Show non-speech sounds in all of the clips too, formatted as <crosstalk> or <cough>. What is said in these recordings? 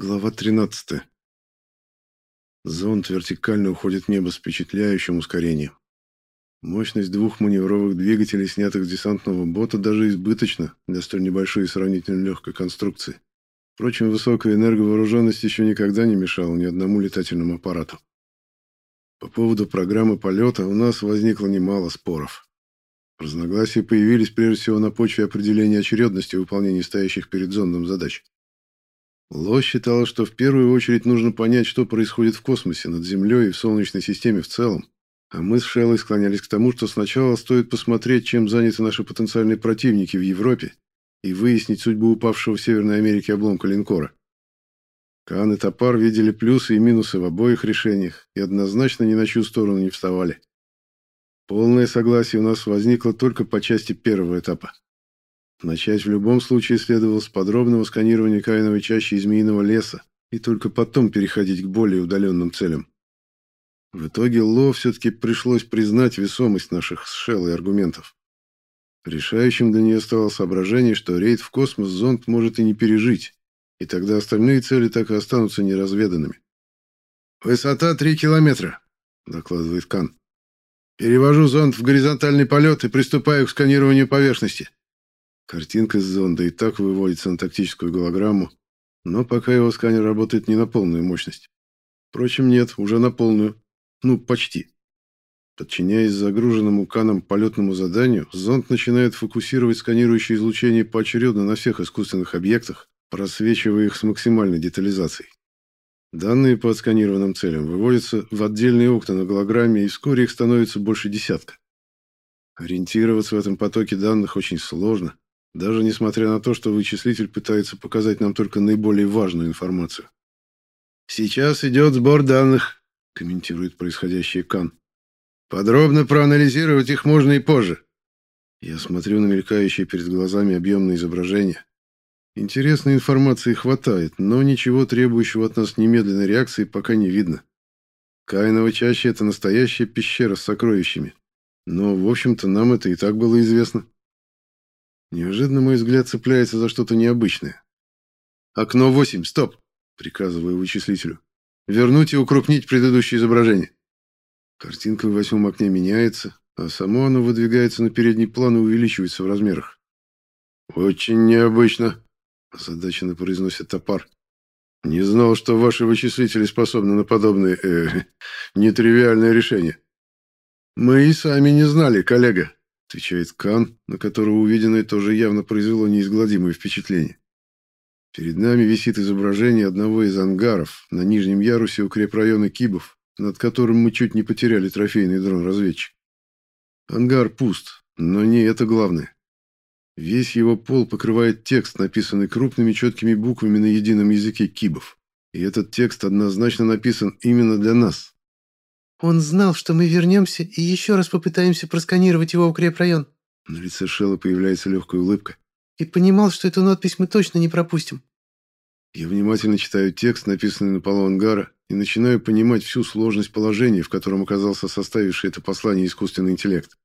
Глава 13. Зонд вертикально уходит в небо с впечатляющим ускорением. Мощность двух маневровых двигателей, снятых с десантного бота, даже избыточна для столь небольшой и сравнительно легкой конструкции. Впрочем, высокая энерговооруженность еще никогда не мешала ни одному летательному аппарату. По поводу программы полета у нас возникло немало споров. Разногласия появились прежде всего на почве определения очередности выполнения стоящих перед зондом задач. Ло считала, что в первую очередь нужно понять, что происходит в космосе, над Землей и в Солнечной системе в целом. А мы с Шеллой склонялись к тому, что сначала стоит посмотреть, чем заняты наши потенциальные противники в Европе, и выяснить судьбу упавшего в Северной Америке обломка линкора. Кан и Топар видели плюсы и минусы в обоих решениях и однозначно ни на чью сторону не вставали. Полное согласие у нас возникло только по части первого этапа. Начать в любом случае следовало с подробного сканирования каиновой чащи и змеиного леса, и только потом переходить к более удаленным целям. В итоге Ло все-таки пришлось признать весомость наших с Шеллой аргументов. Решающим для нее стало соображение, что рейд в космос зонд может и не пережить, и тогда остальные цели так и останутся неразведанными. «Высота три километра», — докладывает Кан. «Перевожу зонд в горизонтальный полет и приступаю к сканированию поверхности. Картинка с зонда и так выводится на тактическую голограмму, но пока его сканер работает не на полную мощность. Впрочем, нет, уже на полную. Ну, почти. Подчиняясь загруженному канам полетному заданию, зонд начинает фокусировать сканирующее излучение поочередно на всех искусственных объектах, просвечивая их с максимальной детализацией. Данные по отсканированным целям выводятся в отдельные окна на голограмме, и вскоре их становится больше десятка. Ориентироваться в этом потоке данных очень сложно, даже несмотря на то, что вычислитель пытается показать нам только наиболее важную информацию. «Сейчас идет сбор данных», — комментирует происходящее Кан. «Подробно проанализировать их можно и позже». Я смотрю на мелькающие перед глазами объемные изображения. Интересной информации хватает, но ничего требующего от нас немедленной реакции пока не видно. Каинова чаще — это настоящая пещера с сокровищами. Но, в общем-то, нам это и так было известно. Неожиданно мой взгляд цепляется за что-то необычное. «Окно 8, стоп!» — приказываю вычислителю. «Вернуть и укрупнить предыдущее изображение». Картинка в восьмом окне меняется, а само оно выдвигается на передний план и увеличивается в размерах. «Очень необычно», — озадаченно произносит топар. «Не знал, что ваши вычислители способны на подобные, э, <laughs> нетривиальные решения». «Мы и сами не знали, коллега», отвечает Кан, на которого увиденное тоже явно произвело неизгладимое впечатление. Перед нами висит изображение одного из ангаров на нижнем ярусе укрепрайона Кибов, над которым мы чуть не потеряли трофейный дрон-разведчик. Ангар пуст, но не это главное. Весь его пол покрывает текст, написанный крупными четкими буквами на едином языке Кибов. И этот текст однозначно написан именно для нас, он знал, что мы вернемся и еще раз попытаемся просканировать его укрепрайон. На лице Шелла появляется легкая улыбка. И понимал, что эту надпись мы точно не пропустим. Я внимательно читаю текст, написанный на полу ангара, и начинаю понимать всю сложность положения, в котором оказался составивший это послание искусственный интеллект.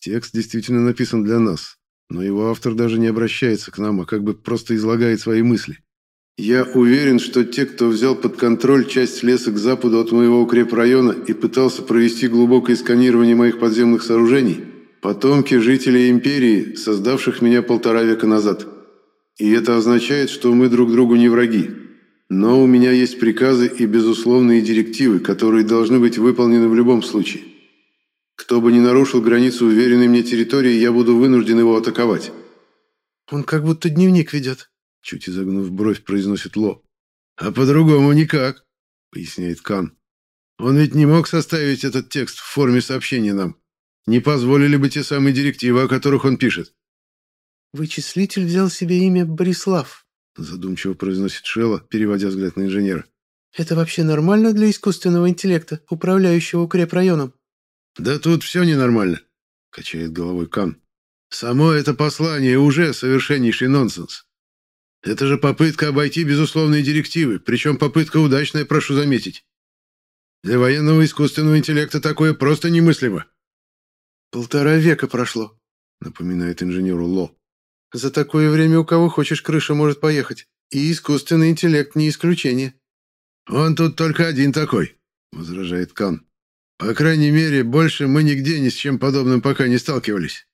Текст действительно написан для нас, но его автор даже не обращается к нам, а как бы просто излагает свои мысли. Я уверен, что те, кто взял под контроль часть леса к западу от моего укрепрайона и пытался провести глубокое сканирование моих подземных сооружений, потомки жителей империи, создавших меня полтора века назад. И это означает, что мы друг другу не враги. Но у меня есть приказы и безусловные директивы, которые должны быть выполнены в любом случае. Кто бы ни нарушил границу уверенной мне территории, я буду вынужден его атаковать. Он как будто дневник ведет, Чуть изогнув бровь, произносит Ло. «А по-другому никак», — поясняет Кан. «Он ведь не мог составить этот текст в форме сообщения нам. Не позволили бы те самые директивы, о которых он пишет». «Вычислитель взял себе имя Борислав», — задумчиво произносит Шелла, переводя взгляд на инженера. «Это вообще нормально для искусственного интеллекта, управляющего укрепрайоном?» «Да тут все ненормально», — качает головой Кан. «Само это послание уже совершеннейший нонсенс. Это же попытка обойти безусловные директивы, причем попытка удачная, прошу заметить. Для военного искусственного интеллекта такое просто немыслимо. «Полтора века прошло», — напоминает инженеру Ло. «За такое время у кого хочешь крыша может поехать. И искусственный интеллект не исключение. «Он тут только один такой», — возражает Кан. «По крайней мере, больше мы нигде ни с чем подобным пока не сталкивались».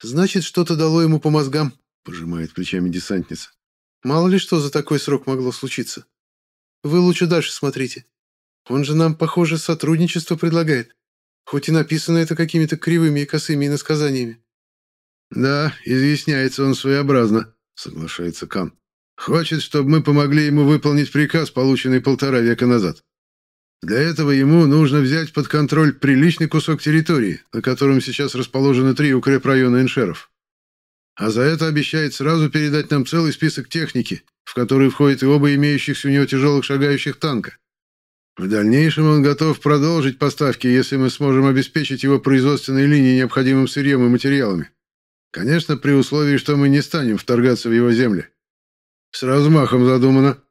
«Значит, что-то дало ему по мозгам», — пожимает плечами десантница. «Мало ли что за такой срок могло случиться. Вы лучше дальше смотрите. Он же нам, похоже, сотрудничество предлагает. Хоть и написано это какими-то кривыми и косыми иносказаниями». «Да, изъясняется он своеобразно», — соглашается Кан. «Хочет, чтобы мы помогли ему выполнить приказ, полученный полтора века назад. Для этого ему нужно взять под контроль приличный кусок территории, на котором сейчас расположены три укрепрайона иншеров. А за это обещает сразу передать нам целый список техники, в который входят и оба имеющихся у него тяжелых шагающих танка. В дальнейшем он готов продолжить поставки, если мы сможем обеспечить его производственные линии необходимым сырьем и материалами. Конечно, при условии, что мы не станем вторгаться в его земли. С размахом задумано.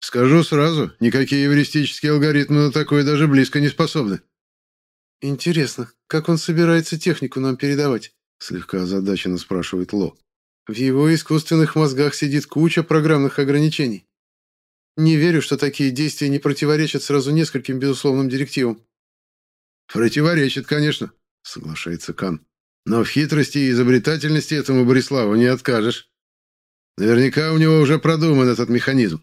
Скажу сразу, никакие эвристические алгоритмы на такое даже близко не способны. Интересно, как он собирается технику нам передавать? Слегка озадаченно спрашивает Ло. В его искусственных мозгах сидит куча программных ограничений. Не верю, что такие действия не противоречат сразу нескольким безусловным директивам. Противоречит, конечно, соглашается Кан. Но в хитрости и изобретательности этому Бориславу не откажешь. Наверняка у него уже продуман этот механизм.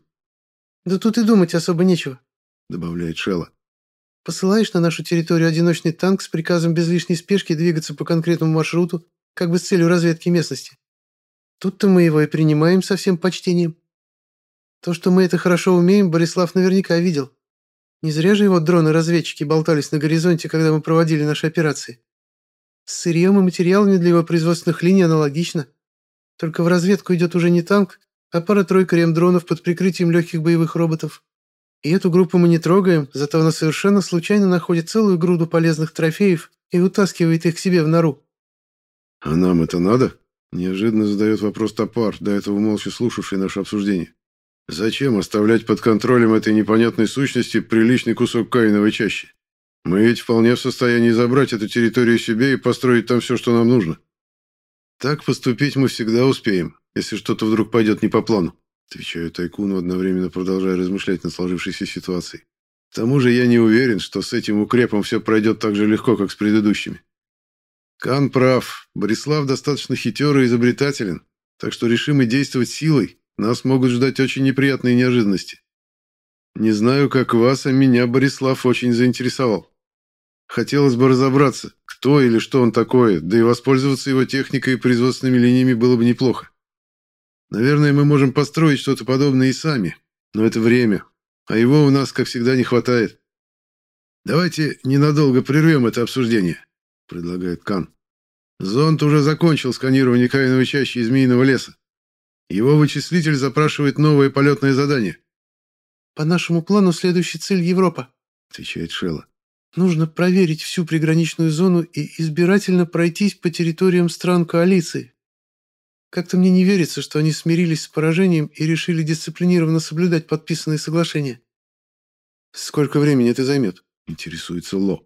«Да тут и думать особо нечего», — добавляет Шелла. «Посылаешь на нашу территорию одиночный танк с приказом без лишней спешки двигаться по конкретному маршруту, как бы с целью разведки местности. Тут-то мы его и принимаем со всем почтением. То, что мы это хорошо умеем, Борислав наверняка видел. Не зря же его дроны-разведчики болтались на горизонте, когда мы проводили наши операции. С сырьем и материалами для его производственных линий аналогично. Только в разведку идет уже не танк, а пара-тройка ремдронов под прикрытием легких боевых роботов. И эту группу мы не трогаем, зато она совершенно случайно находит целую груду полезных трофеев и утаскивает их к себе в нору. «А нам это надо?» Неожиданно задает вопрос Топар, до этого молча слушавший наше обсуждение. «Зачем оставлять под контролем этой непонятной сущности приличный кусок каиновой чащи? Мы ведь вполне в состоянии забрать эту территорию себе и построить там все, что нам нужно. Так поступить мы всегда успеем, если что-то вдруг пойдет не по плану. Отвечаю Тайкуну, одновременно продолжая размышлять над сложившейся ситуацией. К тому же я не уверен, что с этим укрепом все пройдет так же легко, как с предыдущими. Кан прав. Борислав достаточно хитер и изобретателен, так что решим и действовать силой, нас могут ждать очень неприятные неожиданности. Не знаю, как вас, а меня Борислав очень заинтересовал. Хотелось бы разобраться, кто или что он такое, да и воспользоваться его техникой и производственными линиями было бы неплохо. Наверное, мы можем построить что-то подобное и сами, но это время, а его у нас, как всегда, не хватает. Давайте ненадолго прервем это обсуждение, предлагает Кан. Зонд уже закончил сканирование Каиновой чащи и Змеиного леса. Его вычислитель запрашивает новое полетное задание. «По нашему плану следующая цель Европа», — отвечает Шелла. Нужно проверить всю приграничную зону и избирательно пройтись по территориям стран коалиции. Как-то мне не верится, что они смирились с поражением и решили дисциплинированно соблюдать подписанные соглашения. «Сколько времени это займет?» – интересуется Ло.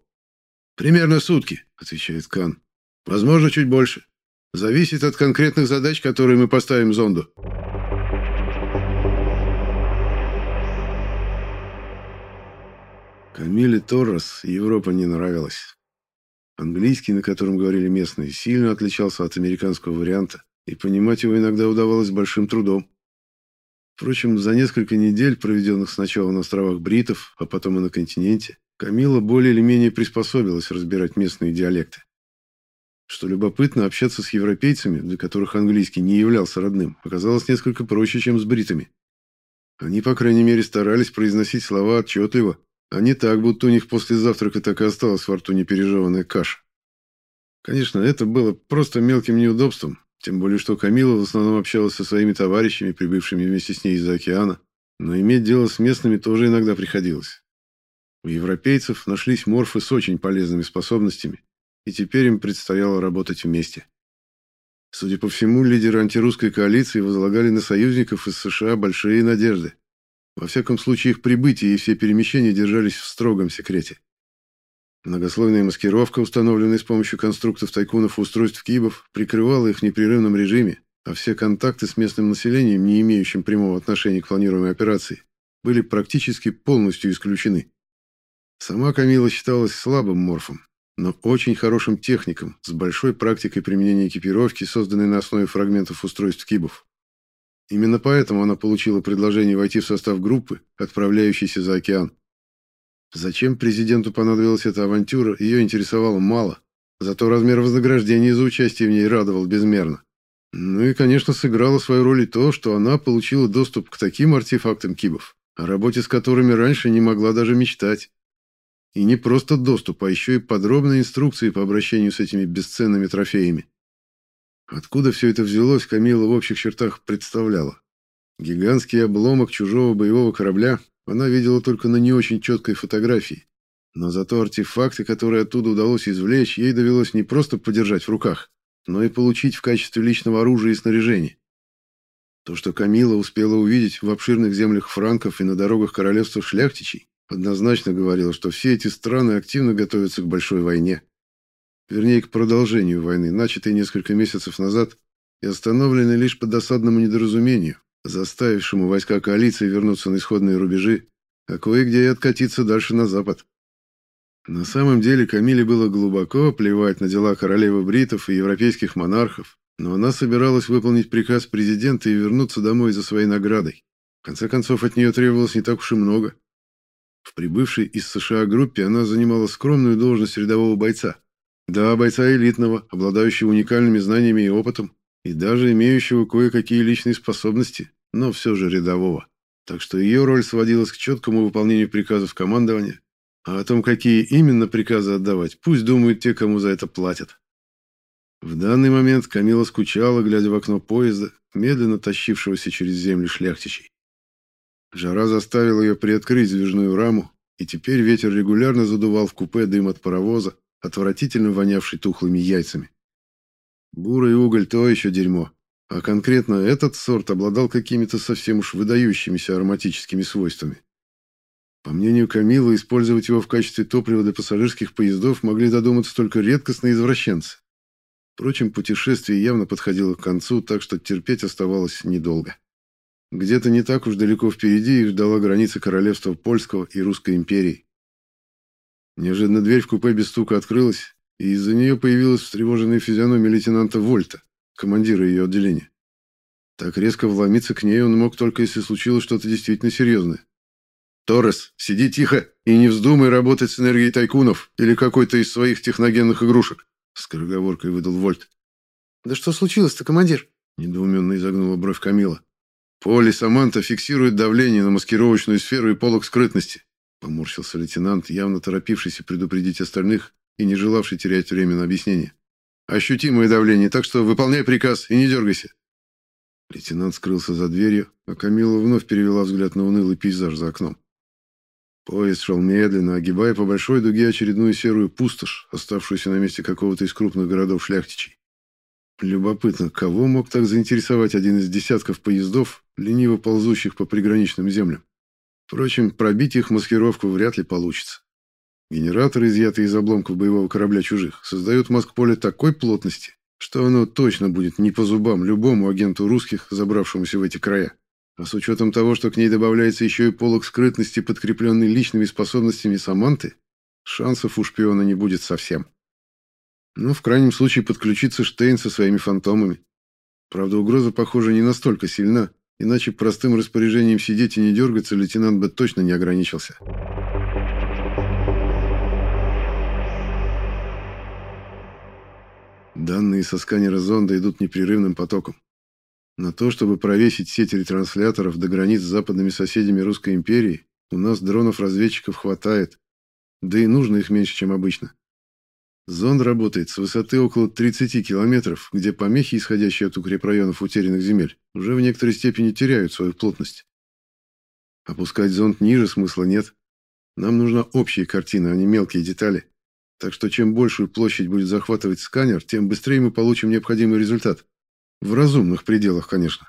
«Примерно сутки», – отвечает Кан. «Возможно, чуть больше. Зависит от конкретных задач, которые мы поставим зонду». Камиле Торрес Европа не нравилась. Английский, на котором говорили местные, сильно отличался от американского варианта, и понимать его иногда удавалось большим трудом. Впрочем, за несколько недель, проведенных сначала на островах Бритов, а потом и на континенте, Камила более или менее приспособилась разбирать местные диалекты. Что любопытно, общаться с европейцами, для которых английский не являлся родным, оказалось несколько проще, чем с бритами. Они, по крайней мере, старались произносить слова отчетливо, а не так, будто у них после завтрака так и осталась во рту непережеванная каша. Конечно, это было просто мелким неудобством, тем более что Камила в основном общалась со своими товарищами, прибывшими вместе с ней из-за океана, но иметь дело с местными тоже иногда приходилось. У европейцев нашлись морфы с очень полезными способностями, и теперь им предстояло работать вместе. Судя по всему, лидеры антирусской коалиции возлагали на союзников из США большие надежды. Во всяком случае, их прибытие и все перемещения держались в строгом секрете. Многослойная маскировка, установленная с помощью конструктов тайкунов и устройств кибов, прикрывала их в непрерывном режиме, а все контакты с местным населением, не имеющим прямого отношения к планируемой операции, были практически полностью исключены. Сама Камила считалась слабым морфом, но очень хорошим техником, с большой практикой применения экипировки, созданной на основе фрагментов устройств кибов. Именно поэтому она получила предложение войти в состав группы, отправляющейся за океан. Зачем президенту понадобилась эта авантюра, ее интересовало мало, зато размер вознаграждения за участие в ней радовал безмерно. Ну и, конечно, сыграло свою роль и то, что она получила доступ к таким артефактам кибов, о работе с которыми раньше не могла даже мечтать. И не просто доступ, а еще и подробные инструкции по обращению с этими бесценными трофеями. Откуда все это взялось, Камила в общих чертах представляла. Гигантский обломок чужого боевого корабля она видела только на не очень четкой фотографии. Но зато артефакты, которые оттуда удалось извлечь, ей довелось не просто подержать в руках, но и получить в качестве личного оружия и снаряжения. То, что Камила успела увидеть в обширных землях франков и на дорогах королевства шляхтичей, однозначно говорило, что все эти страны активно готовятся к большой войне. Вернее, к продолжению войны, начатой несколько месяцев назад и остановленной лишь по досадному недоразумению, заставившему войска коалиции вернуться на исходные рубежи, а кое-где и откатиться дальше на запад. На самом деле Камиле было глубоко плевать на дела королевы бритов и европейских монархов, но она собиралась выполнить приказ президента и вернуться домой за своей наградой. В конце концов, от нее требовалось не так уж и много. В прибывшей из США группе она занимала скромную должность рядового бойца. Да, бойца элитного, обладающего уникальными знаниями и опытом, и даже имеющего кое-какие личные способности, но все же рядового. Так что ее роль сводилась к четкому выполнению приказов командования, а о том, какие именно приказы отдавать, пусть думают те, кому за это платят. В данный момент Камила скучала, глядя в окно поезда, медленно тащившегося через землю шляхтичей. Жара заставила ее приоткрыть сдвижную раму, и теперь ветер регулярно задувал в купе дым от паровоза, отвратительно вонявший тухлыми яйцами. Бурый уголь – то еще дерьмо, а конкретно этот сорт обладал какими-то совсем уж выдающимися ароматическими свойствами. По мнению Камилы, использовать его в качестве топлива для пассажирских поездов могли додуматься только редкостные извращенцы. Впрочем, путешествие явно подходило к концу, так что терпеть оставалось недолго. Где-то не так уж далеко впереди их ждала граница королевства Польского и Русской империи. Неожиданно дверь в купе без стука открылась, и из-за нее появилась встревоженная физиономия лейтенанта Вольта, командира ее отделения. Так резко вломиться к ней он мог только если случилось что-то действительно серьезное. «Торрес, сиди тихо и не вздумай работать с энергией тайкунов или какой-то из своих техногенных игрушек», — скороговоркой выдал Вольт. «Да что случилось-то, командир?» — недоуменно изогнула бровь Камила. «Поле Саманта фиксирует давление на маскировочную сферу и полок скрытности», — поморщился лейтенант, явно торопившийся предупредить остальных и не желавший терять время на объяснение. «Ощутимое давление, так что выполняй приказ и не дергайся». Лейтенант скрылся за дверью, а Камила вновь перевела взгляд на унылый пейзаж за окном. Поезд шел медленно, огибая по большой дуге очередную серую пустошь, оставшуюся на месте какого-то из крупных городов шляхтичей. Любопытно, кого мог так заинтересовать один из десятков поездов, лениво ползущих по приграничным землям? Впрочем, пробить их маскировку вряд ли получится. Генераторы, изъятые из обломков боевого корабля чужих, создают маск-поле такой плотности, что оно точно будет не по зубам любому агенту русских, забравшемуся в эти края. А с учетом того, что к ней добавляется еще и полог скрытности, подкрепленный личными способностями Саманты, шансов у шпиона не будет совсем. Ну, в крайнем случае, подключиться Штейн со своими фантомами. Правда, угроза, похоже, не настолько сильна, иначе простым распоряжением сидеть и не дергаться лейтенант бы точно не ограничился. Данные со сканера зонда идут непрерывным потоком. На то, чтобы провесить сеть ретрансляторов до границ с западными соседями Русской империи, у нас дронов-разведчиков хватает. Да и нужно их меньше, чем обычно. Зонд работает с высоты около 30 километров, где помехи, исходящие от укрепрайонов утерянных земель, уже в некоторой степени теряют свою плотность. Опускать зонд ниже смысла нет. Нам нужна общая картина, а не мелкие детали. Так что чем большую площадь будет захватывать сканер, тем быстрее мы получим необходимый результат. В разумных пределах, конечно.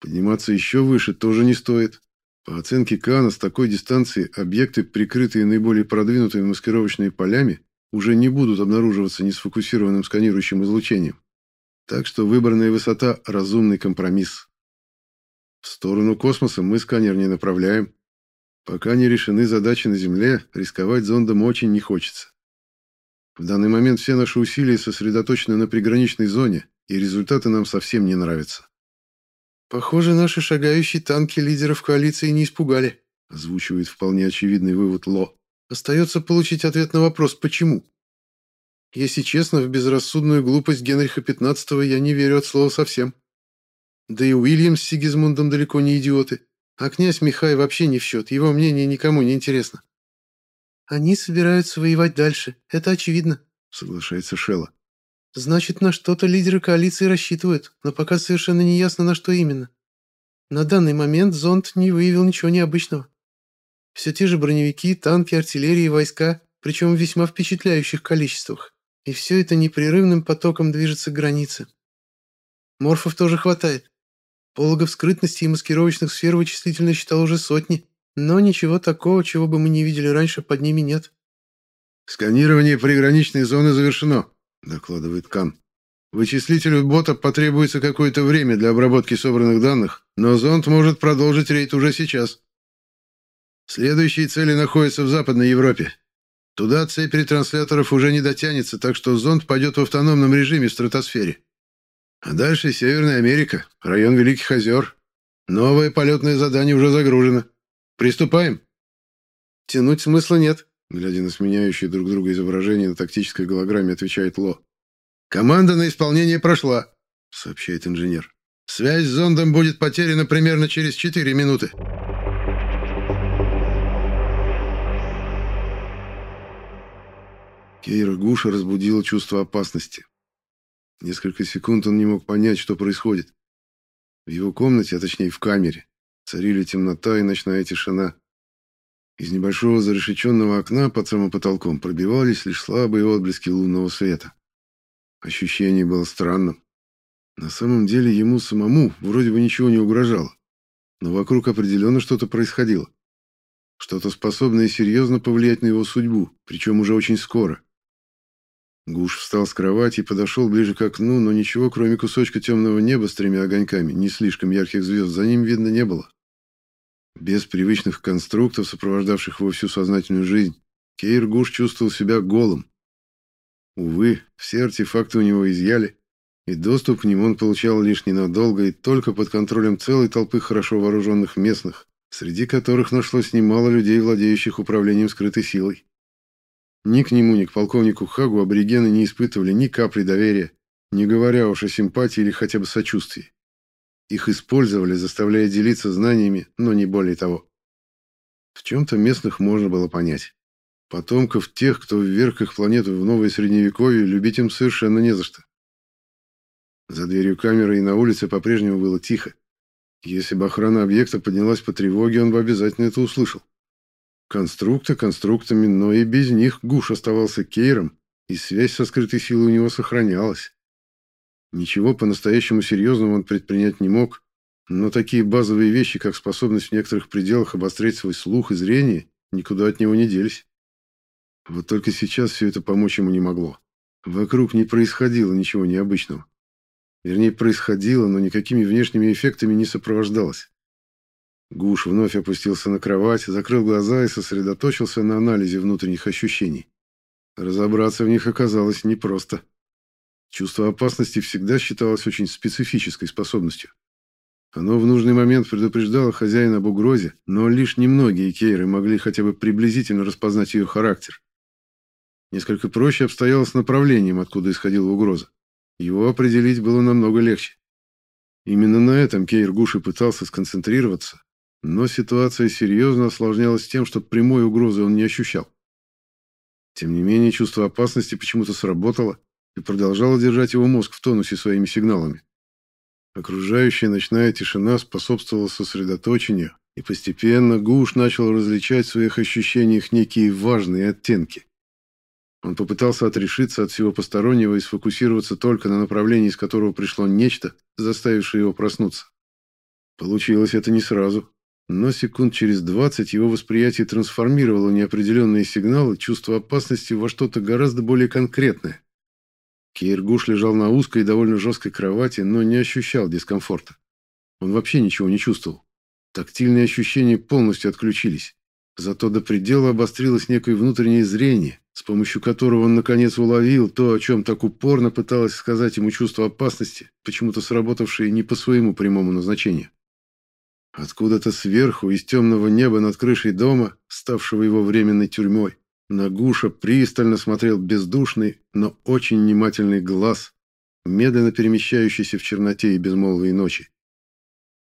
Подниматься еще выше тоже не стоит. По оценке Кана, с такой дистанции объекты, прикрытые наиболее продвинутыми маскировочными полями, уже не будут обнаруживаться несфокусированным сканирующим излучением. Так что выбранная высота – разумный компромисс. В сторону космоса мы сканер не направляем. Пока не решены задачи на Земле, рисковать зондом очень не хочется. В данный момент все наши усилия сосредоточены на приграничной зоне, и результаты нам совсем не нравятся. «Похоже, наши шагающие танки лидеров коалиции не испугали», озвучивает вполне очевидный вывод Ло. «Остается получить ответ на вопрос «почему?». Если честно, в безрассудную глупость Генриха XV я не верю от слова совсем. Да и Уильям с Сигизмундом далеко не идиоты. А князь Михай вообще не в счет, его мнение никому не интересно. «Они собираются воевать дальше, это очевидно», — соглашается Шелла. «Значит, на что-то лидеры коалиции рассчитывают, но пока совершенно не ясно, на что именно. На данный момент зонд не выявил ничего необычного. Все те же броневики, танки, артиллерия и войска, причем в весьма впечатляющих количествах. И все это непрерывным потоком движется к границе. Морфов тоже хватает. Пологов скрытности и маскировочных сфер вычислительно считал уже сотни, но ничего такого, чего бы мы не видели раньше, под ними нет. «Сканирование приграничной зоны завершено», — докладывает Кан. «Вычислителю бота потребуется какое-то время для обработки собранных данных, но зонд может продолжить рейд уже сейчас. Следующие цели находятся в Западной Европе. Туда цепь ретрансляторов уже не дотянется, так что зонд пойдет в автономном режиме в стратосфере. А дальше Северная Америка, район Великих озер. Новое полетное задание уже загружено. Приступаем. Тянуть смысла нет, глядя на сменяющие друг друга изображения на тактической голограмме, отвечает Ло. Команда на исполнение прошла, сообщает инженер. Связь с зондом будет потеряна примерно через 4 минуты. Кейра Гуша разбудила чувство опасности. Несколько секунд он не мог понять, что происходит. В его комнате, а точнее в камере, царили темнота и ночная тишина. Из небольшого зарешеченного окна под самым потолком пробивались лишь слабые отблески лунного света. Ощущение было странным. На самом деле ему самому вроде бы ничего не угрожало, но вокруг определенно что-то происходило. Что-то способное серьезно повлиять на его судьбу, причем уже очень скоро. Гуш встал с кровати и подошел ближе к окну, но ничего, кроме кусочка темного неба с тремя огоньками, не слишком ярких звезд, за ним видно не было. Без привычных конструктов, сопровождавших его всю сознательную жизнь, Кейр Гуш чувствовал себя голым. Увы, все артефакты у него изъяли, и доступ к ним он получал лишь ненадолго и только под контролем целой толпы хорошо вооруженных местных, среди которых нашлось немало людей, владеющих управлением скрытой силой. Ни к нему, ни к полковнику Хагу аборигены не испытывали ни капли доверия, не говоря уж о симпатии или хотя бы сочувствии. Их использовали, заставляя делиться знаниями, но не более того. В чем-то местных можно было понять. Потомков тех, кто вверх их планету в новое средневековье, любить им совершенно не за что. За дверью камеры и на улице по-прежнему было тихо. Если бы охрана объекта поднялась по тревоге, он бы обязательно это услышал. Конструкты конструктами, но и без них Гуш оставался Кейром, и связь со скрытой силой у него сохранялась. Ничего по-настоящему серьезного он предпринять не мог, но такие базовые вещи, как способность в некоторых пределах обострять свой слух и зрение, никуда от него не делись. Вот только сейчас все это помочь ему не могло. Вокруг не происходило ничего необычного. Вернее, происходило, но никакими внешними эффектами не сопровождалось. Гуш вновь опустился на кровать, закрыл глаза и сосредоточился на анализе внутренних ощущений. Разобраться в них оказалось непросто. Чувство опасности всегда считалось очень специфической способностью. Оно в нужный момент предупреждало хозяина об угрозе, но лишь немногие кейры могли хотя бы приблизительно распознать ее характер. Несколько проще обстояло с направлением, откуда исходила угроза. Его определить было намного легче. Именно на этом Кейр Гуши пытался сконцентрироваться, но ситуация серьезно осложнялась тем, что прямой угрозы он не ощущал. Тем не менее, чувство опасности почему-то сработало и продолжало держать его мозг в тонусе своими сигналами. Окружающая ночная тишина способствовала сосредоточению, и постепенно Гуш начал различать в своих ощущениях некие важные оттенки. Он попытался отрешиться от всего постороннего и сфокусироваться только на направлении, из которого пришло нечто, заставившее его проснуться. Получилось это не сразу, но секунд через двадцать его восприятие трансформировало неопределенные сигналы чувство опасности во что-то гораздо более конкретное. Кейргуш лежал на узкой и довольно жесткой кровати, но не ощущал дискомфорта. Он вообще ничего не чувствовал. Тактильные ощущения полностью отключились. Зато до предела обострилось некое внутреннее зрение, с помощью которого он наконец уловил то, о чем так упорно пыталось сказать ему чувство опасности, почему-то сработавшее не по своему прямому назначению. Откуда-то сверху, из темного неба над крышей дома, ставшего его временной тюрьмой, на Гуша пристально смотрел бездушный, но очень внимательный глаз, медленно перемещающийся в черноте и безмолвии ночи.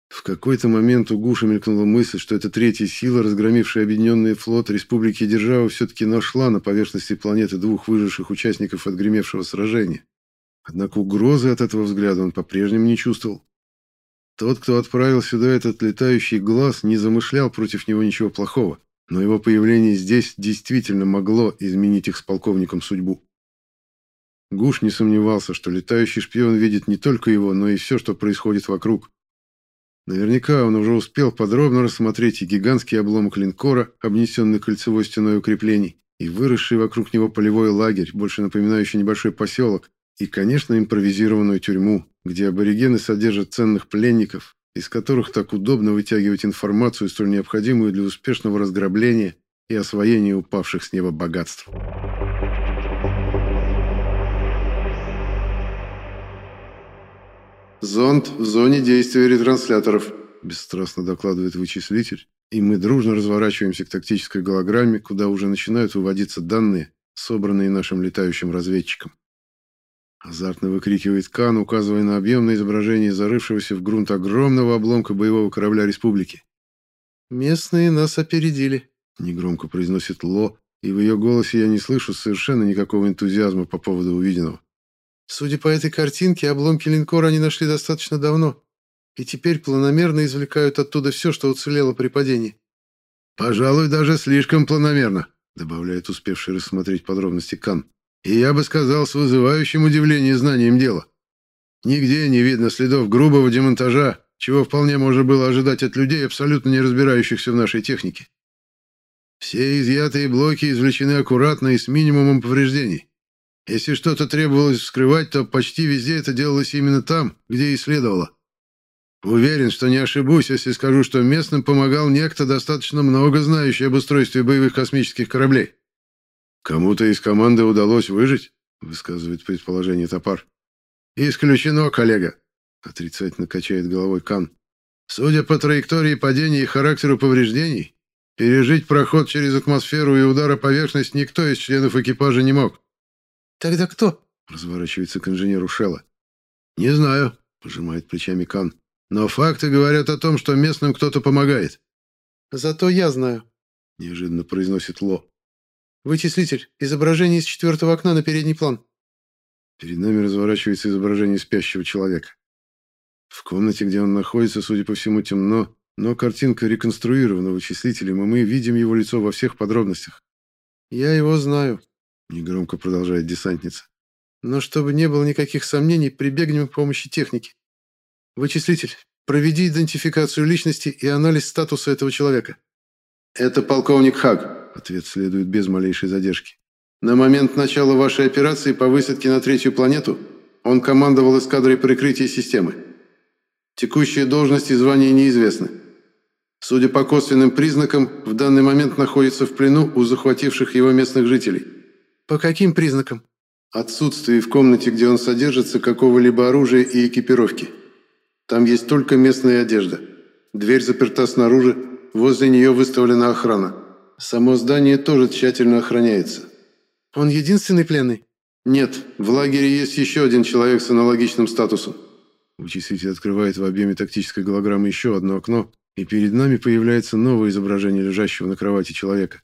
В какой-то момент у Гуша мелькнула мысль, что эта третья сила, разгромившая объединенный флот Республики Держава, все-таки нашла на поверхности планеты двух выживших участников отгремевшего сражения. Однако угрозы от этого взгляда он по-прежнему не чувствовал. Тот, кто отправил сюда этот летающий глаз, не замышлял против него ничего плохого, но его появление здесь действительно могло изменить их с полковником судьбу. Гуш не сомневался, что летающий шпион видит не только его, но и все, что происходит вокруг. Наверняка он уже успел подробно рассмотреть и гигантский обломок линкора, обнесенный кольцевой стеной укреплений, и выросший вокруг него полевой лагерь, больше напоминающий небольшой поселок, и, конечно, импровизированную тюрьму, где аборигены содержат ценных пленников, из которых так удобно вытягивать информацию, столь необходимую для успешного разграбления и освоения упавших с неба богатств. «Зонд в зоне действия ретрансляторов», – бесстрастно докладывает вычислитель, и мы дружно разворачиваемся к тактической голограмме, куда уже начинают выводиться данные, собранные нашим летающим разведчиком. Азартно выкрикивает Кан, указывая на объемное изображение зарывшегося в грунт огромного обломка боевого корабля Республики. «Местные нас опередили», — негромко произносит Ло, и в ее голосе я не слышу совершенно никакого энтузиазма по поводу увиденного. Судя по этой картинке, обломки линкора они нашли достаточно давно, и теперь планомерно извлекают оттуда все, что уцелело при падении. «Пожалуй, даже слишком планомерно», — добавляет успевший рассмотреть подробности Кан. «И я бы сказал, с вызывающим удивлением знанием дела. Нигде не видно следов грубого демонтажа, чего вполне можно было ожидать от людей, абсолютно не разбирающихся в нашей технике. Все изъятые блоки извлечены аккуратно и с минимумом повреждений. Если что-то требовалось вскрывать, то почти везде это делалось именно там, где и следовало. Уверен, что не ошибусь, если скажу, что местным помогал некто достаточно много знающий об устройстве боевых космических кораблей. Кому-то из команды удалось выжить, высказывает предположение Топар. Исключено, коллега, отрицательно качает головой Кан. Судя по траектории падения и характеру повреждений, пережить проход через атмосферу и удар о поверхность никто из членов экипажа не мог. «Тогда кто?» — разворачивается к инженеру Шелла. «Не знаю», — пожимает плечами Кан. «Но факты говорят о том, что местным кто-то помогает». «Зато я знаю», — неожиданно произносит Ло. «Вычислитель, изображение из четвертого окна на передний план». Перед нами разворачивается изображение спящего человека. В комнате, где он находится, судя по всему, темно, но картинка реконструирована вычислителем, и мы видим его лицо во всех подробностях. «Я его знаю», негромко продолжает десантница. Но чтобы не было никаких сомнений, прибегнем к помощи техники. Вычислитель, проведи идентификацию личности и анализ статуса этого человека. Это полковник Хаг. Ответ следует без малейшей задержки. На момент начала вашей операции по высадке на третью планету он командовал эскадрой прикрытия системы. Текущие должности и звания неизвестны. Судя по косвенным признакам, в данный момент находится в плену у захвативших его местных жителей. По каким признакам? Отсутствие в комнате, где он содержится, какого-либо оружия и экипировки. Там есть только местная одежда. Дверь заперта снаружи, возле нее выставлена охрана. Само здание тоже тщательно охраняется. Он единственный пленный? Нет, в лагере есть еще один человек с аналогичным статусом. Вычислитель открывает в объеме тактической голограммы еще одно окно, и перед нами появляется новое изображение лежащего на кровати человека.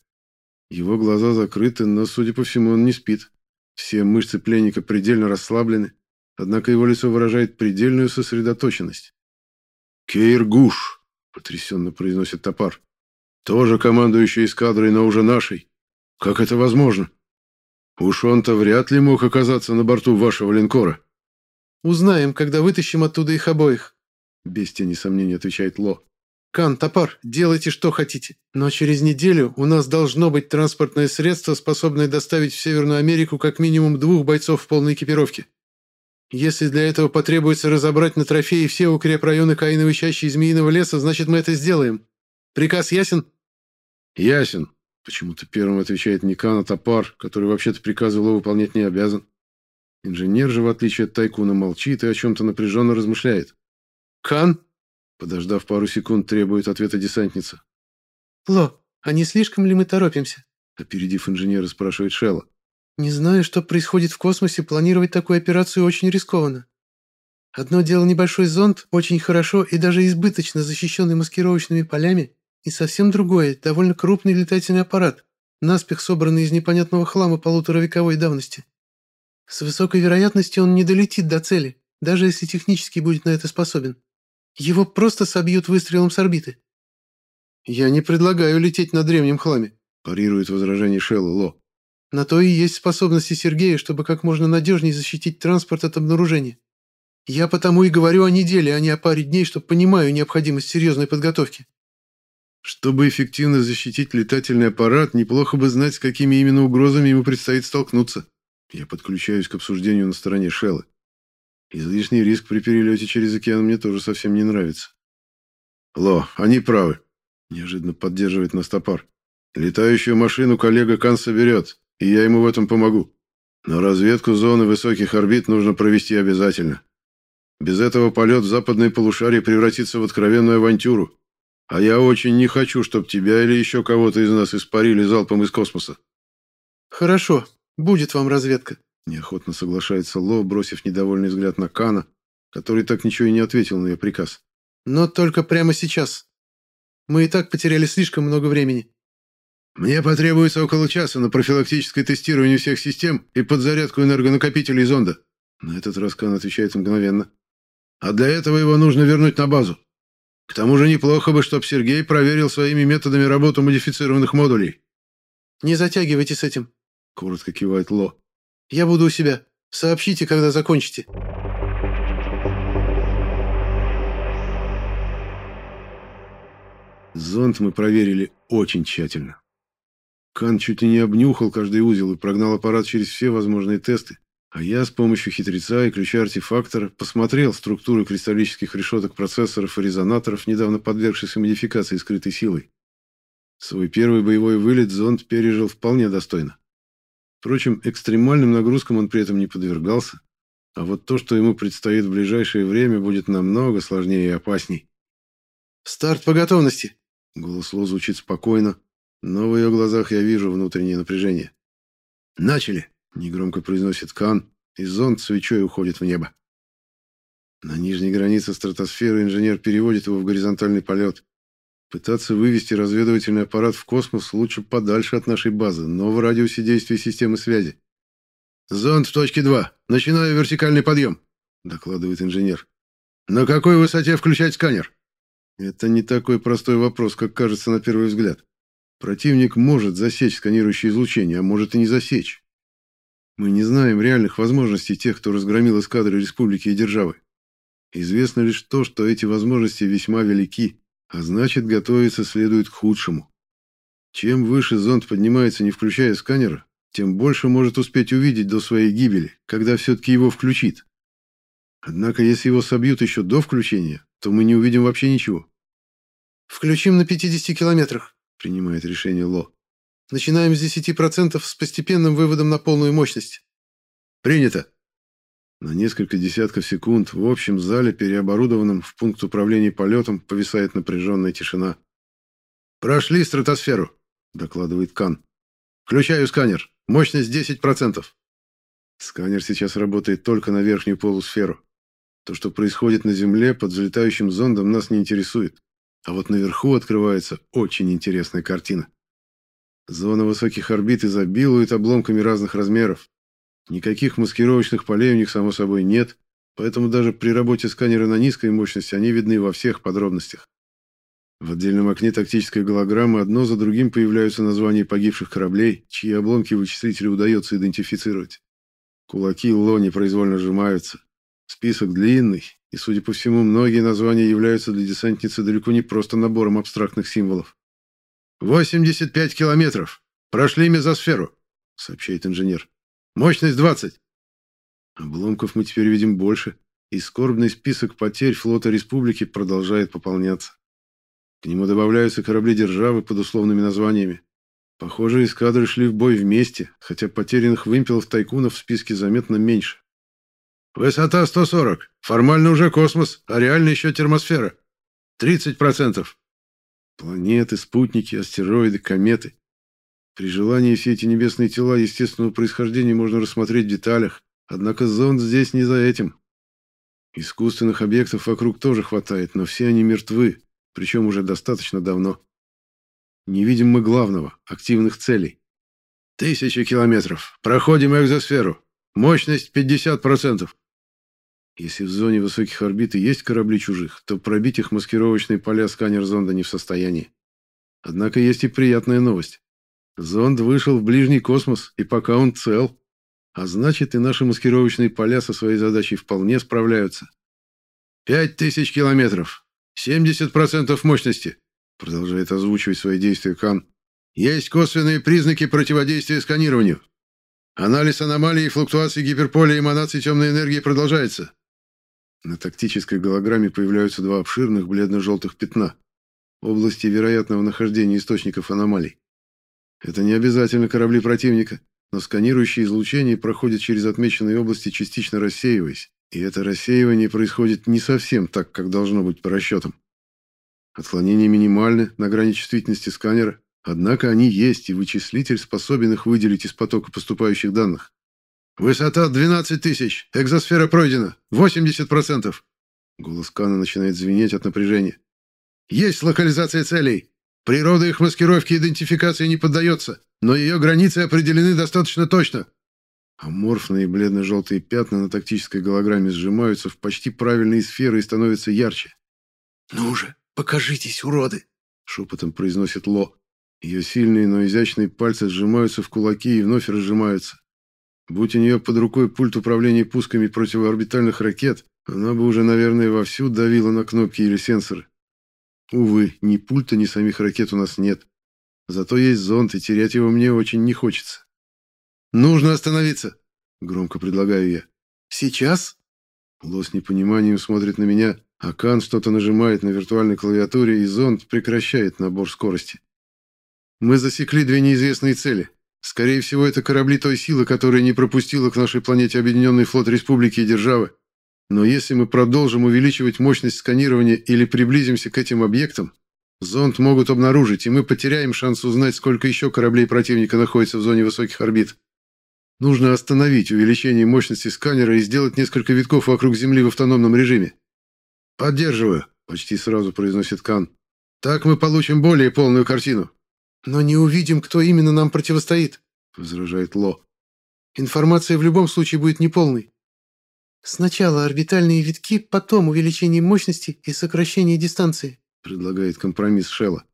Его глаза закрыты, но, судя по всему, он не спит. Все мышцы пленника предельно расслаблены, однако его лицо выражает предельную сосредоточенность. «Кейргуш!» — потрясенно произносит топар. «Тоже командующий эскадрой, но уже нашей. Как это возможно? Уж он-то вряд ли мог оказаться на борту вашего линкора». «Узнаем, когда вытащим оттуда их обоих», — без тени сомнений отвечает Ло. Кан, топор, делайте что хотите. Но через неделю у нас должно быть транспортное средство, способное доставить в Северную Америку как минимум двух бойцов в полной экипировке. Если для этого потребуется разобрать на трофеи все укрепрайоны Каиновой чащи и Змеиного леса, значит, мы это сделаем. Приказ ясен? Ясен. Почему-то первым отвечает не Кан, а Топар, который вообще-то приказы его выполнять не обязан. Инженер же, в отличие от Тайкуна, молчит и о чем-то напряженно размышляет. Кан? Подождав пару секунд, требует ответа десантница. Ло, а не слишком ли мы торопимся? Опередив инженера, спрашивает Шелла. Не знаю, что происходит в космосе, планировать такую операцию очень рискованно. Одно дело небольшой зонд, очень хорошо и даже избыточно защищенный маскировочными полями, и совсем другое, довольно крупный летательный аппарат, наспех собранный из непонятного хлама полуторавековой давности. С высокой вероятностью он не долетит до цели, даже если технически будет на это способен. Его просто собьют выстрелом с орбиты. «Я не предлагаю лететь на древнем хламе», – парирует возражение Шелла Ло. На то и есть способности Сергея, чтобы как можно надежнее защитить транспорт от обнаружения. Я потому и говорю о неделе, а не о паре дней, чтобы понимаю необходимость серьезной подготовки. Чтобы эффективно защитить летательный аппарат, неплохо бы знать, с какими именно угрозами ему предстоит столкнуться. Я подключаюсь к обсуждению на стороне Шеллы. Излишний риск при перелете через океан мне тоже совсем не нравится. Ло, они правы. Неожиданно поддерживает нас топор. Летающую машину коллега Кан соберет, и я ему в этом помогу. Но разведку зоны высоких орбит нужно провести обязательно. Без этого полет в западное полушарие превратится в откровенную авантюру. А я очень не хочу, чтобы тебя или еще кого-то из нас испарили залпом из космоса. Хорошо, будет вам разведка. Неохотно соглашается Ло, бросив недовольный взгляд на Кана, который так ничего и не ответил на ее приказ. Но только прямо сейчас. Мы и так потеряли слишком много времени. Мне потребуется около часа на профилактическое тестирование всех систем и подзарядку энергонакопителей зонда. На этот раз Кан отвечает мгновенно. А для этого его нужно вернуть на базу. К тому же неплохо бы, чтобы Сергей проверил своими методами работу модифицированных модулей. Не затягивайте с этим, коротко кивает Ло. Я буду у себя. Сообщите, когда закончите. Зонд мы проверили очень тщательно. Кан чуть ли не обнюхал каждый узел и прогнал аппарат через все возможные тесты, а я с помощью хитреца и ключа-артефактора посмотрел структуру кристаллических решеток процессоров и резонаторов, недавно подвергшихся модификации скрытой силой. Свой первый боевой вылет зонд пережил вполне достойно. Впрочем, экстремальным нагрузкам он при этом не подвергался. А вот то, что ему предстоит в ближайшее время, будет намного сложнее и опасней. «Старт по готовности!» Голос Ло звучит спокойно, но в ее глазах я вижу внутреннее напряжение. «Начали!» — негромко произносит Кан, и зонд свечой уходит в небо. На нижней границе стратосферы инженер переводит его в горизонтальный полет. Пытаться вывести разведывательный аппарат в космос лучше подальше от нашей базы, но в радиусе действия системы связи. «Зонд в точке 2. Начинаю вертикальный подъем», — докладывает инженер. «На какой высоте включать сканер?» Это не такой простой вопрос, как кажется на первый взгляд. Противник может засечь сканирующее излучение, а может и не засечь. Мы не знаем реальных возможностей тех, кто разгромил эскадры республики и державы. Известно лишь то, что эти возможности весьма велики, а значит, готовиться следует к худшему. Чем выше зонд поднимается, не включая сканера, тем больше может успеть увидеть до своей гибели, когда все-таки его включит. Однако, если его собьют еще до включения, то мы не увидим вообще ничего. «Включим на 50 километрах», — принимает решение Ло. «Начинаем с 10% с постепенным выводом на полную мощность». «Принято», на несколько десятков секунд в общем зале, переоборудованном в пункт управления полетом, повисает напряженная тишина. «Прошли стратосферу», — докладывает Кан. «Включаю сканер. Мощность 10%. Сканер сейчас работает только на верхнюю полусферу. То, что происходит на Земле под взлетающим зондом, нас не интересует. А вот наверху открывается очень интересная картина. Зона высоких орбит изобилует обломками разных размеров. Никаких маскировочных полей у них, само собой, нет, поэтому даже при работе сканера на низкой мощности они видны во всех подробностях. В отдельном окне тактической голограммы одно за другим появляются названия погибших кораблей, чьи обломки вычислителю удается идентифицировать. Кулаки Ло непроизвольно сжимаются. Список длинный, и, судя по всему, многие названия являются для десантницы далеко не просто набором абстрактных символов. «85 километров! Прошли мезосферу!» — сообщает инженер. «Мощность 20!» Обломков мы теперь видим больше, и скорбный список потерь флота республики продолжает пополняться. К нему добавляются корабли державы под условными названиями. Похоже, эскадры шли в бой вместе, хотя потерянных вымпелов тайкунов в списке заметно меньше. Высота 140. Формально уже космос, а реально еще термосфера. 30%. Планеты, спутники, астероиды, кометы. При желании все эти небесные тела естественного происхождения можно рассмотреть в деталях, однако зонд здесь не за этим. Искусственных объектов вокруг тоже хватает, но все они мертвы, причем уже достаточно давно. Не видим мы главного – активных целей. Тысячи километров. Проходим экзосферу. Мощность 50%. Если в зоне высоких орбит и есть корабли чужих, то пробить их маскировочные поля сканер зонда не в состоянии. Однако есть и приятная новость. Зонд вышел в ближний космос, и пока он цел. А значит, и наши маскировочные поля со своей задачей вполне справляются. «Пять тысяч километров! 70% мощности!» Продолжает озвучивать свои действия Кан. «Есть косвенные признаки противодействия сканированию. Анализ аномалий и флуктуаций гиперполя эманаций темной энергии продолжается. На тактической голограмме появляются два обширных бледно-желтых пятна. Области вероятного нахождения источников аномалий. Это не обязательно корабли противника, но сканирующее излучение проходит через отмеченные области, частично рассеиваясь. И это рассеивание происходит не совсем так, как должно быть по расчетам. Отклонения минимальны на грани чувствительности сканера, однако они есть, и вычислитель способен их выделить из потока поступающих данных. «Высота 12 тысяч! Экзосфера пройдена! 80%!» Голос Кана начинает звенеть от напряжения. «Есть локализация целей! Природа их маскировки и идентификации не поддается, но ее границы определены достаточно точно!» Аморфные бледно-желтые пятна на тактической голограмме сжимаются в почти правильные сферы и становятся ярче. «Ну же, покажитесь, уроды!» — шепотом произносит Ло. Ее сильные, но изящные пальцы сжимаются в кулаки и вновь разжимаются. Будь у нее под рукой пульт управления пусками противоорбитальных ракет, она бы уже, наверное, вовсю давила на кнопки или сенсоры. Увы, ни пульта, ни самих ракет у нас нет. Зато есть зонд, и терять его мне очень не хочется. «Нужно остановиться!» — громко предлагаю я. «Сейчас?» Ло с непониманием смотрит на меня, а Кан что-то нажимает на виртуальной клавиатуре, и зонд прекращает набор скорости. Мы засекли две неизвестные цели. Скорее всего, это корабли той силы, которая не пропустила к нашей планете Объединенный флот Республики и Державы. Но если мы продолжим увеличивать мощность сканирования или приблизимся к этим объектам, зонд могут обнаружить, и мы потеряем шанс узнать, сколько еще кораблей противника находится в зоне высоких орбит. Нужно остановить увеличение мощности сканера и сделать несколько витков вокруг Земли в автономном режиме. «Поддерживаю», — почти сразу произносит Кан. «Так мы получим более полную картину». «Но не увидим, кто именно нам противостоит», — возражает Ло. «Информация в любом случае будет неполной. Сначала орбитальные витки, потом увеличение мощности и сокращение дистанции», — предлагает компромисс Шелла.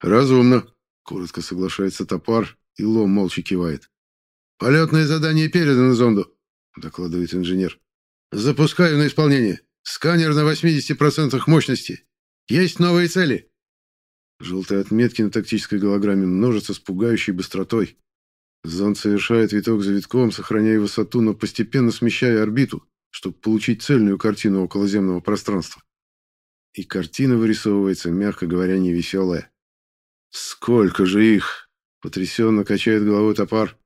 «Разумно», — коротко соглашается Топар, и Ло молча кивает. «Полетное задание передано зонду», — докладывает инженер. «Запускаю на исполнение. Сканер на 80% мощности. Есть новые цели». Желтые отметки на тактической голограмме множатся с пугающей быстротой. Зонд совершает виток за витком, сохраняя высоту, но постепенно смещая орбиту, чтобы получить цельную картину околоземного пространства. И картина вырисовывается, мягко говоря, невеселая. «Сколько же их!» — потрясенно качает головой топар.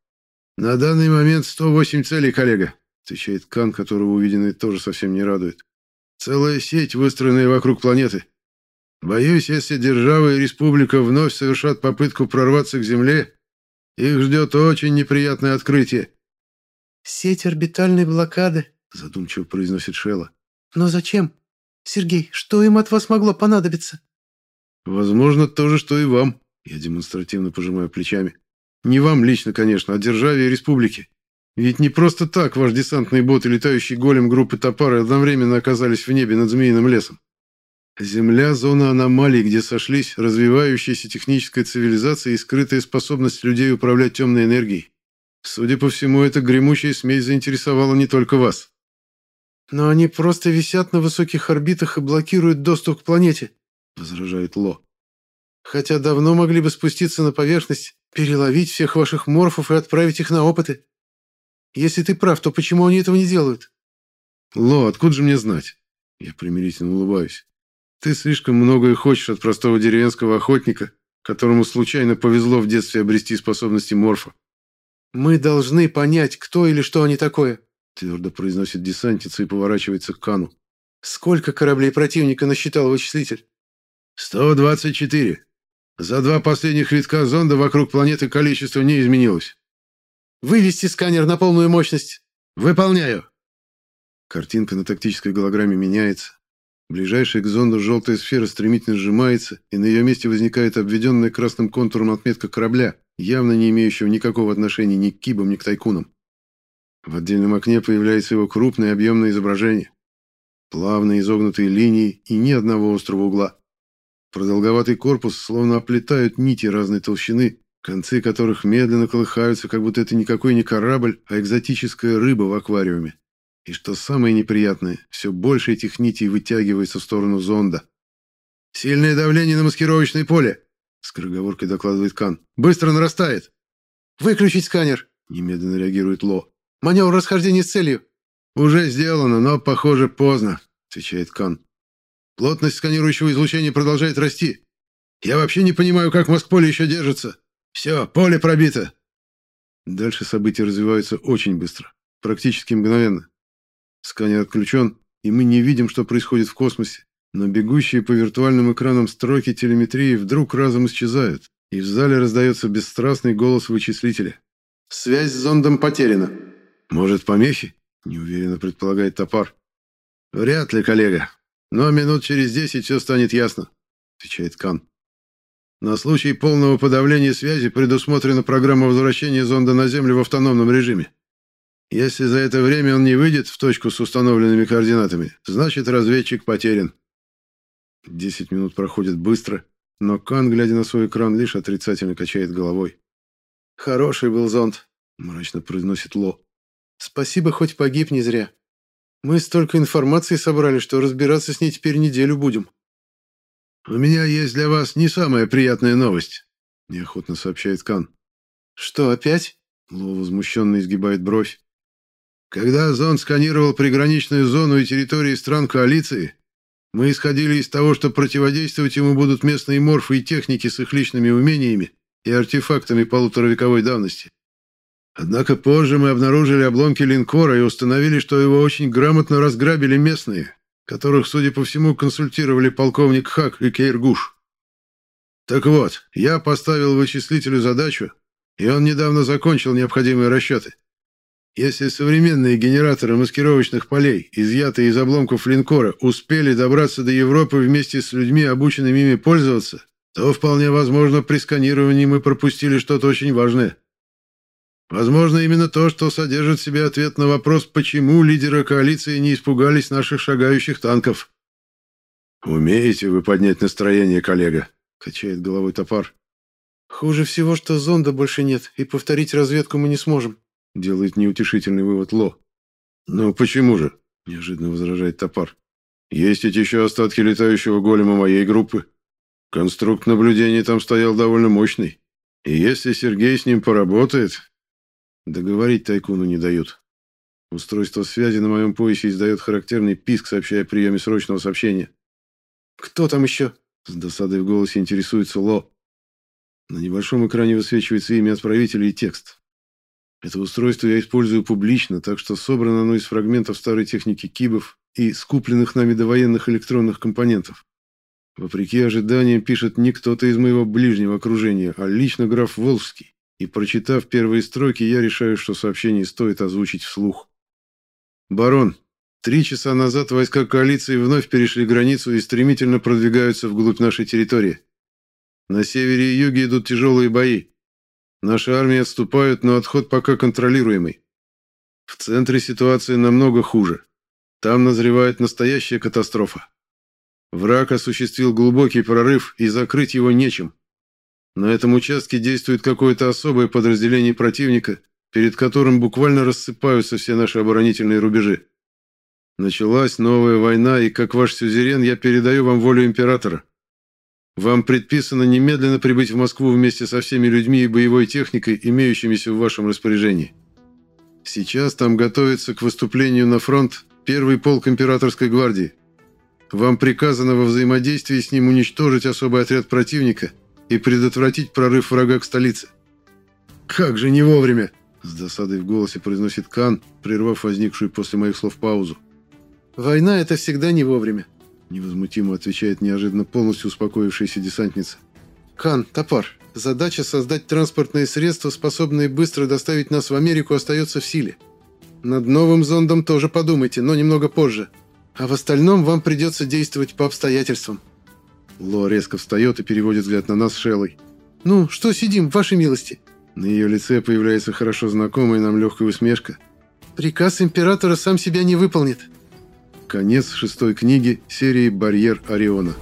«На данный момент 108 целей, коллега», — отвечает Кан, которого увиденное тоже совсем не радует. «Целая сеть, выстроенная вокруг планеты. Боюсь, если держава и республика вновь совершат попытку прорваться к Земле, их ждет очень неприятное открытие. «Сеть орбитальной блокады», — задумчиво произносит Шелла. «Но зачем? Сергей, что им от вас могло понадобиться?» «Возможно, то же, что и вам», — я демонстративно пожимаю плечами. «Не вам лично, конечно, а державе и республике. Ведь не просто так ваш десантный бот и летающий голем группы Топары одновременно оказались в небе над Змеиным лесом. Земля – зона аномалий, где сошлись развивающаяся техническая цивилизация и скрытая способность людей управлять темной энергией. Судя по всему, эта гремучая смесь заинтересовала не только вас. Но они просто висят на высоких орбитах и блокируют доступ к планете, возражает Ло. Хотя давно могли бы спуститься на поверхность, переловить всех ваших морфов и отправить их на опыты. Если ты прав, то почему они этого не делают? Ло, откуда же мне знать? Я примирительно улыбаюсь. Ты слишком многое хочешь от простого деревенского охотника, которому случайно повезло в детстве обрести способности морфа. Мы должны понять, кто или что они такое, твердо произносит десантница и поворачивается к Кану. Сколько кораблей противника насчитал вычислитель? «Сто двадцать четыре. За два последних витка зонда вокруг планеты количество не изменилось. Вывести сканер на полную мощность. Выполняю. Картинка на тактической голограмме меняется. Ближайшая к зонду желтая сфера стремительно сжимается, и на ее месте возникает обведенная красным контуром отметка корабля, явно не имеющего никакого отношения ни к кибам, ни к тайкунам. В отдельном окне появляется его крупное объемное изображение. Плавные изогнутые линии и ни одного острого угла. Продолговатый корпус словно оплетают нити разной толщины, концы которых медленно колыхаются, как будто это никакой не корабль, а экзотическая рыба в аквариуме. И что самое неприятное, все больше этих нитей вытягивается в сторону зонда. «Сильное давление на маскировочное поле!» — скороговоркой докладывает Кан. «Быстро нарастает!» «Выключить сканер!» — немедленно реагирует Ло. «Маневр расхождения с целью!» «Уже сделано, но, похоже, поздно», — отвечает Кан. Плотность сканирующего излучения продолжает расти. Я вообще не понимаю, как Москполе еще держится. Все, поле пробито. Дальше события развиваются очень быстро, практически мгновенно. Сканер отключен, и мы не видим, что происходит в космосе, но бегущие по виртуальным экранам строки телеметрии вдруг разом исчезают, и в зале раздается бесстрастный голос вычислителя. «Связь с зондом потеряна». «Может, помехи?» – неуверенно предполагает Топар. «Вряд ли, коллега. Но минут через десять все станет ясно, отвечает Кан. На случай полного подавления связи предусмотрена программа возвращения зонда на Землю в автономном режиме. Если за это время он не выйдет в точку с установленными координатами, значит разведчик потерян. Десять минут проходят быстро, но Кан, глядя на свой экран, лишь отрицательно качает головой. «Хороший был зонд», — мрачно произносит Ло. «Спасибо, хоть погиб не зря». Мы столько информации собрали, что разбираться с ней теперь неделю будем. У меня есть для вас не самая приятная новость, неохотно сообщает Кан. Что, опять? Ло возмущенно изгибает бровь. Когда зонд сканировал приграничную зону и территории стран коалиции, мы исходили из того, что противодействовать ему будут местные морфы и техники с их личными умениями и артефактами полуторавековой давности. Однако позже мы обнаружили обломки линкора и установили, что его очень грамотно разграбили местные, которых, судя по всему, консультировали полковник Хак и Кейргуш. Так вот, я поставил вычислителю задачу, и он недавно закончил необходимые расчеты. Если современные генераторы маскировочных полей, изъятые из обломков линкора, успели добраться до Европы вместе с людьми, обученными ими пользоваться, то вполне возможно при сканировании мы пропустили что-то очень важное. Возможно, именно то, что содержит в себе ответ на вопрос, почему лидеры коалиции не испугались наших шагающих танков. «Умеете вы поднять настроение, коллега?» — качает головой топар. «Хуже всего, что зонда больше нет, и повторить разведку мы не сможем», — делает неутешительный вывод Ло. «Ну почему же?» — неожиданно возражает топар. «Есть ведь еще остатки летающего голема моей группы. Конструкт наблюдения там стоял довольно мощный. И если Сергей с ним поработает, Договорить тайкуну не дают. Устройство связи на моем поясе издает характерный писк, сообщая о приеме срочного сообщения. «Кто там еще?» С досадой в голосе интересуется Ло. На небольшом экране высвечивается имя отправителя и текст. Это устройство я использую публично, так что собрано оно из фрагментов старой техники кибов и скупленных нами довоенных электронных компонентов. Вопреки ожиданиям пишет не кто-то из моего ближнего окружения, а лично граф Волжский и, прочитав первые строки, я решаю, что сообщение стоит озвучить вслух. «Барон, три часа назад войска коалиции вновь перешли границу и стремительно продвигаются вглубь нашей территории. На севере и юге идут тяжелые бои. Наши армии отступают, но отход пока контролируемый. В центре ситуация намного хуже. Там назревает настоящая катастрофа. Враг осуществил глубокий прорыв, и закрыть его нечем. На этом участке действует какое-то особое подразделение противника, перед которым буквально рассыпаются все наши оборонительные рубежи. Началась новая война, и как ваш сюзерен я передаю вам волю императора. Вам предписано немедленно прибыть в Москву вместе со всеми людьми и боевой техникой, имеющимися в вашем распоряжении. Сейчас там готовится к выступлению на фронт первый полк императорской гвардии. Вам приказано во взаимодействии с ним уничтожить особый отряд противника и предотвратить прорыв врага к столице. Как же не вовремя, с досадой в голосе произносит Кан, прервав возникшую после моих слов паузу. Война это всегда не вовремя. Невозмутимо отвечает неожиданно полностью успокоившаяся десантница. Кан, топар. Задача создать транспортные средства, способные быстро доставить нас в Америку, остается в силе. Над новым зондом тоже подумайте, но немного позже. А в остальном вам придется действовать по обстоятельствам. Ло резко встает и переводит взгляд на нас с Шеллой. «Ну, что сидим, вашей милости?» На ее лице появляется хорошо знакомая нам легкая усмешка. «Приказ императора сам себя не выполнит». Конец шестой книги серии «Барьер Ориона».